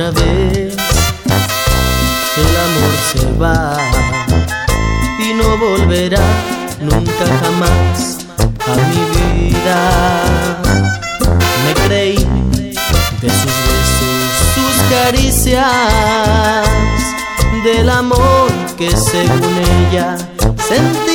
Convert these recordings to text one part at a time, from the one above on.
otra vez el amor se va y no volverá nunca jamás a mi vida. Me creí de sus besos, sus caricias, del amor que según ella sentía.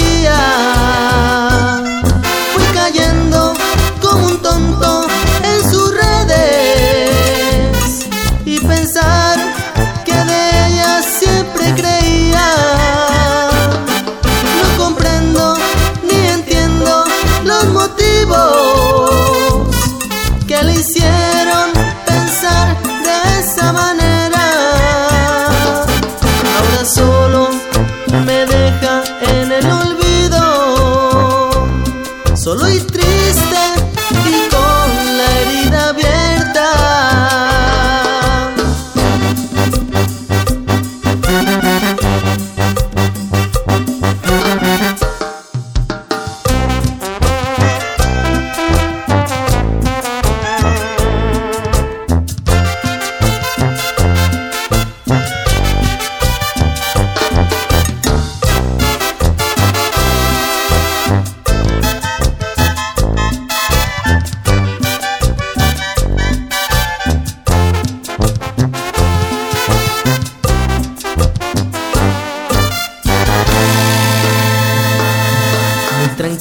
Que le hicieron pensar de esa manera. Ahora solo me deja en el olvido, solo y triste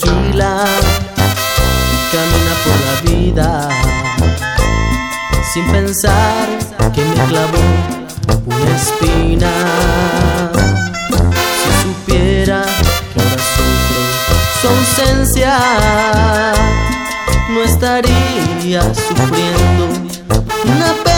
tranquila, camina por la vida, sin pensar que me clavó una espina. Si supiera que ahora sufro su ausencia, no estaría sufriendo una pena.